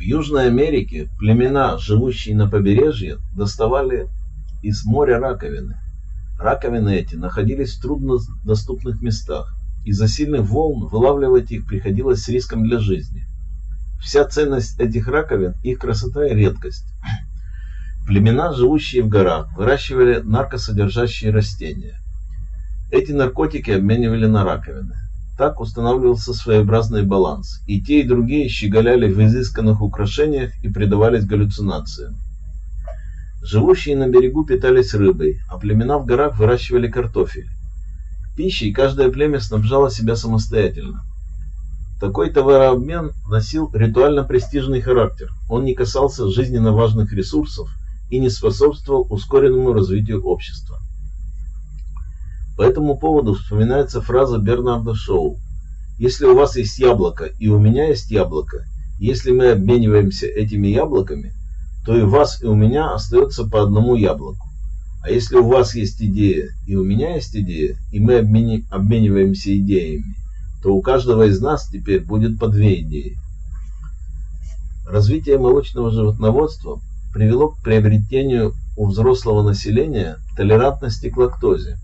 В Южной Америке племена, живущие на побережье, доставали из моря раковины. Раковины эти находились в труднодоступных местах. Из-за сильных волн вылавливать их приходилось с риском для жизни. Вся ценность этих раковин – их красота и редкость. Племена, живущие в горах, выращивали наркосодержащие растения. Эти наркотики обменивали на раковины. Так устанавливался своеобразный баланс, и те и другие щеголяли в изысканных украшениях и предавались галлюцинациям. Живущие на берегу питались рыбой, а племена в горах выращивали картофель. Пищей каждое племя снабжало себя самостоятельно. Такой товарообмен носил ритуально-престижный характер. Он не касался жизненно важных ресурсов и не способствовал ускоренному развитию общества. По этому поводу вспоминается фраза Бернарда Шоу. «Если у вас есть яблоко и у меня есть яблоко, если мы обмениваемся этими яблоками, то и у вас, и у меня остается по одному яблоку. А если у вас есть идея, и у меня есть идея, и мы обмени, обмениваемся идеями, то у каждого из нас теперь будет по две идеи. Развитие молочного животноводства привело к приобретению у взрослого населения толерантности к лактозе,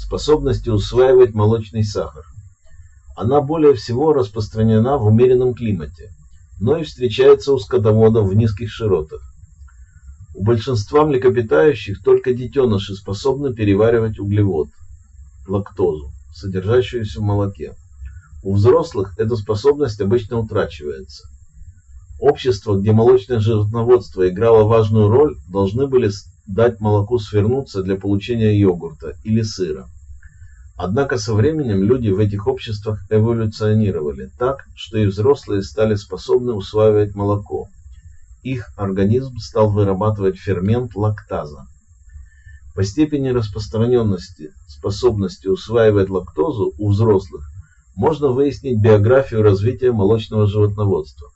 способности усваивать молочный сахар. Она более всего распространена в умеренном климате, но и встречается у скотоводов в низких широтах. У большинства млекопитающих только детеныши способны переваривать углевод, лактозу, содержащуюся в молоке. У взрослых эта способность обычно утрачивается. Общества, где молочное животноводство играло важную роль, должны были дать молоку свернуться для получения йогурта или сыра. Однако со временем люди в этих обществах эволюционировали так, что и взрослые стали способны усваивать молоко. Их организм стал вырабатывать фермент лактаза. По степени распространенности способности усваивать лактозу у взрослых можно выяснить биографию развития молочного животноводства.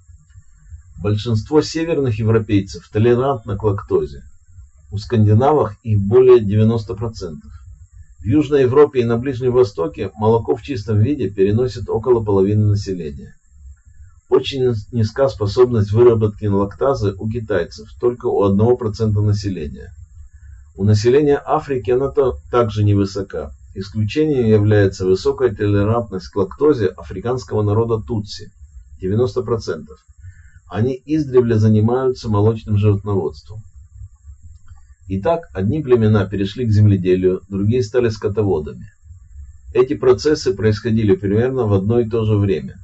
Большинство северных европейцев толерантно к лактозе. У скандинавов их более 90%. В Южной Европе и на Ближнем Востоке молоко в чистом виде переносит около половины населения. Очень низка способность выработки лактазы у китайцев, только у 1% населения. У населения Африки она -то также невысока. Исключением является высокая толерантность к лактозе африканского народа Тутси – 90%. Они издревле занимаются молочным животноводством. Итак, одни племена перешли к земледелию, другие стали скотоводами. Эти процессы происходили примерно в одно и то же время.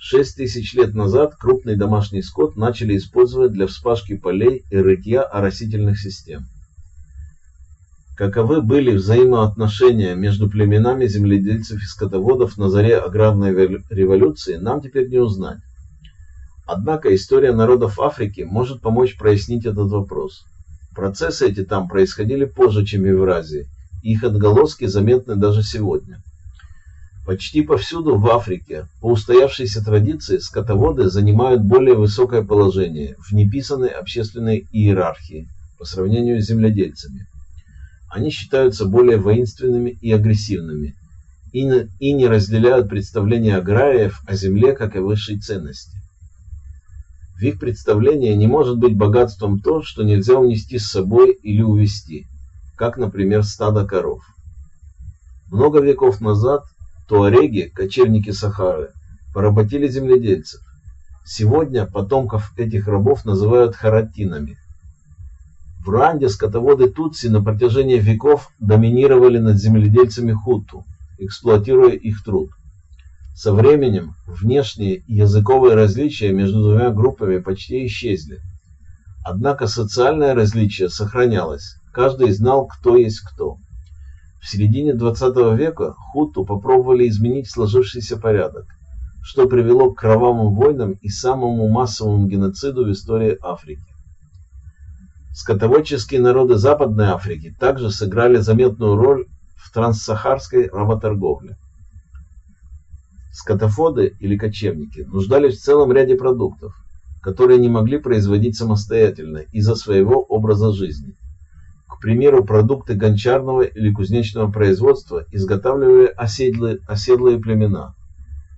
Шесть тысяч лет назад крупный домашний скот начали использовать для вспашки полей и рытья оросительных систем. Каковы были взаимоотношения между племенами земледельцев и скотоводов на заре аграрной революции, нам теперь не узнать. Однако история народов Африки может помочь прояснить этот вопрос. Процессы эти там происходили позже, чем в Евразии, их отголоски заметны даже сегодня. Почти повсюду в Африке, по устоявшейся традиции, скотоводы занимают более высокое положение в неписанной общественной иерархии по сравнению с земледельцами. Они считаются более воинственными и агрессивными и не, и не разделяют представления аграриев о земле как о высшей ценности. В их представлении не может быть богатством то, что нельзя унести с собой или увести, как, например, стадо коров. Много веков назад туареги, кочевники Сахары, поработили земледельцев. Сегодня потомков этих рабов называют харатинами. В Руанде скотоводы Тутси на протяжении веков доминировали над земледельцами Хуту, эксплуатируя их труд. Со временем внешние языковые различия между двумя группами почти исчезли. Однако социальное различие сохранялось, каждый знал, кто есть кто. В середине 20 века хуту попробовали изменить сложившийся порядок, что привело к кровавым войнам и самому массовому геноциду в истории Африки. Скотоводческие народы Западной Африки также сыграли заметную роль в транссахарской работорговле. Скотофоды или кочевники нуждались в целом ряде продуктов, которые не могли производить самостоятельно из-за своего образа жизни. К примеру, продукты гончарного или кузнечного производства изготавливали оседлые, оседлые племена.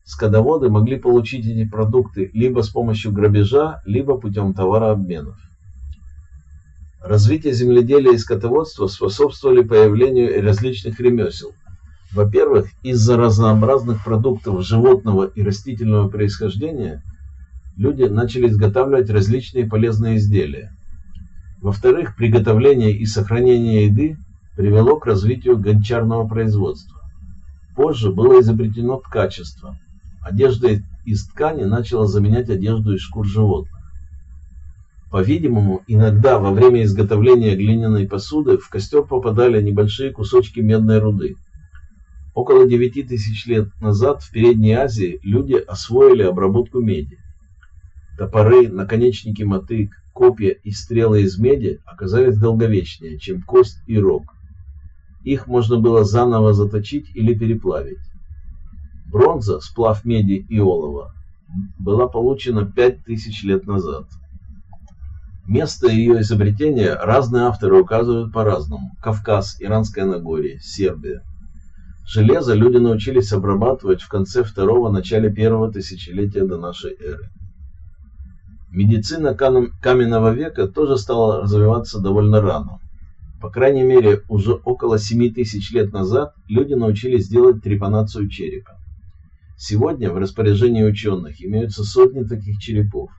Скотоводы могли получить эти продукты либо с помощью грабежа, либо путем товарообменов. Развитие земледелия и скотоводства способствовали появлению различных ремесел. Во-первых, из-за разнообразных продуктов животного и растительного происхождения люди начали изготавливать различные полезные изделия. Во-вторых, приготовление и сохранение еды привело к развитию гончарного производства. Позже было изобретено ткачество. Одежда из ткани начала заменять одежду из шкур животных. По-видимому, иногда во время изготовления глиняной посуды в костер попадали небольшие кусочки медной руды. Около 9 тысяч лет назад в Передней Азии люди освоили обработку меди. Топоры, наконечники мотык, копья и стрелы из меди оказались долговечнее, чем кость и рог. Их можно было заново заточить или переплавить. Бронза, сплав меди и олова, была получена 5000 лет назад. Место ее изобретения разные авторы указывают по-разному. Кавказ, Иранское Нагорье, Сербия. Железо люди научились обрабатывать в конце второго, начале первого тысячелетия до нашей эры. Медицина каменного века тоже стала развиваться довольно рано. По крайней мере, уже около 7 тысяч лет назад люди научились делать трепанацию черепа. Сегодня в распоряжении ученых имеются сотни таких черепов.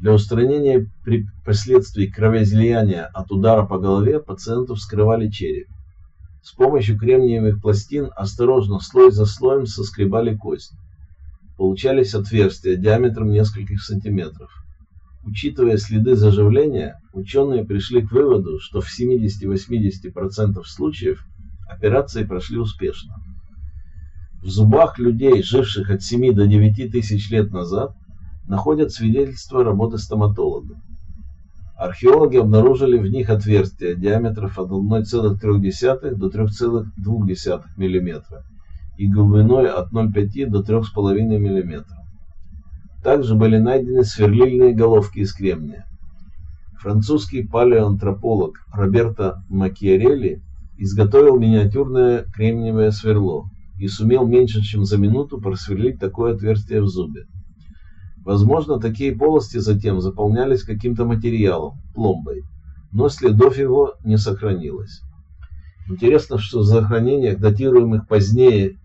Для устранения последствий кровоизлияния от удара по голове пациенту вскрывали череп. С помощью кремниевых пластин осторожно слой за слоем соскребали кость. Получались отверстия диаметром нескольких сантиметров. Учитывая следы заживления, ученые пришли к выводу, что в 70-80% случаев операции прошли успешно. В зубах людей, живших от 7 до 9 тысяч лет назад, находят свидетельства работы стоматолога. Археологи обнаружили в них отверстия диаметров от 1,3 до 3,2 мм и глубиной от 0,5 до 3,5 мм. Также были найдены сверлильные головки из кремния. Французский палеоантрополог Роберто Макиарелли изготовил миниатюрное кремниевое сверло, и сумел меньше чем за минуту просверлить такое отверстие в зубе. Возможно, такие полости затем заполнялись каким-то материалом, пломбой, но следов его не сохранилось. Интересно, что в захоронениях, датируемых позднее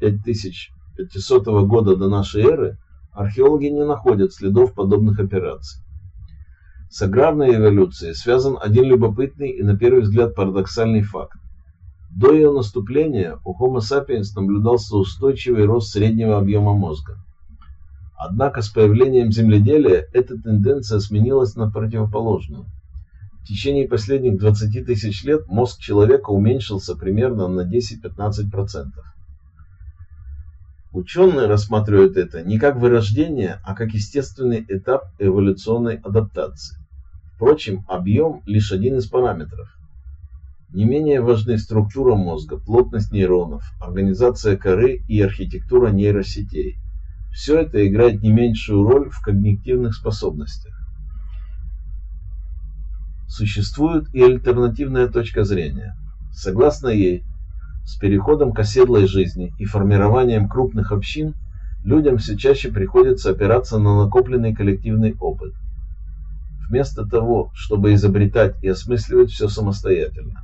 5500 года до нашей эры, археологи не находят следов подобных операций. С аграрной эволюцией связан один любопытный и на первый взгляд парадоксальный факт. До ее наступления у Homo sapiens наблюдался устойчивый рост среднего объема мозга. Однако с появлением земледелия эта тенденция сменилась на противоположную. В течение последних 20 тысяч лет мозг человека уменьшился примерно на 10-15%. Ученые рассматривают это не как вырождение, а как естественный этап эволюционной адаптации. Впрочем, объем лишь один из параметров. Не менее важны структура мозга, плотность нейронов, организация коры и архитектура нейросетей. Все это играет не меньшую роль в когнитивных способностях. Существует и альтернативная точка зрения. Согласно ей, с переходом к оседлой жизни и формированием крупных общин, людям все чаще приходится опираться на накопленный коллективный опыт. Вместо того, чтобы изобретать и осмысливать все самостоятельно.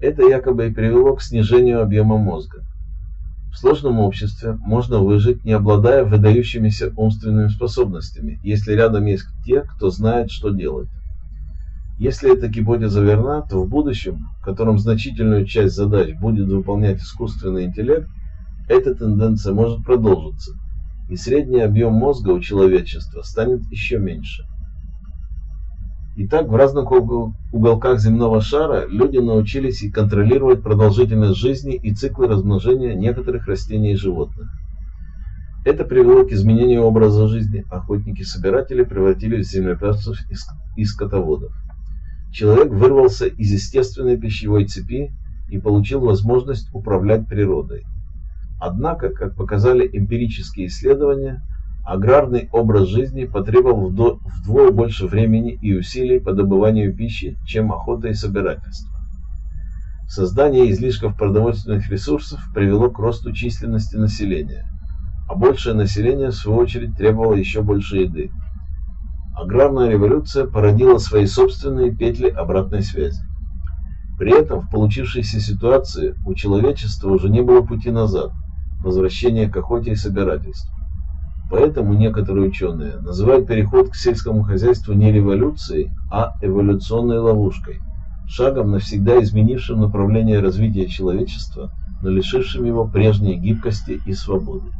Это якобы и привело к снижению объема мозга. В сложном обществе можно выжить, не обладая выдающимися умственными способностями, если рядом есть те, кто знает, что делать. Если эта гипотеза верна, то в будущем, в котором значительную часть задач будет выполнять искусственный интеллект, эта тенденция может продолжиться, и средний объем мозга у человечества станет еще меньше. Итак, в разных уголках земного шара люди научились и контролировать продолжительность жизни и циклы размножения некоторых растений и животных. Это привело к изменению образа жизни. Охотники-собиратели превратились в землепашцев и скотоводов. Человек вырвался из естественной пищевой цепи и получил возможность управлять природой. Однако, как показали эмпирические исследования, Аграрный образ жизни потребовал вдвое больше времени и усилий по добыванию пищи, чем охота и собирательство. Создание излишков продовольственных ресурсов привело к росту численности населения. а большее население, в свою очередь, требовало еще больше еды. Аграрная революция породила свои собственные петли обратной связи. При этом в получившейся ситуации у человечества уже не было пути назад, возвращения к охоте и собирательству. Поэтому некоторые ученые называют переход к сельскому хозяйству не революцией, а эволюционной ловушкой, шагом навсегда изменившим направление развития человечества, но лишившим его прежней гибкости и свободы.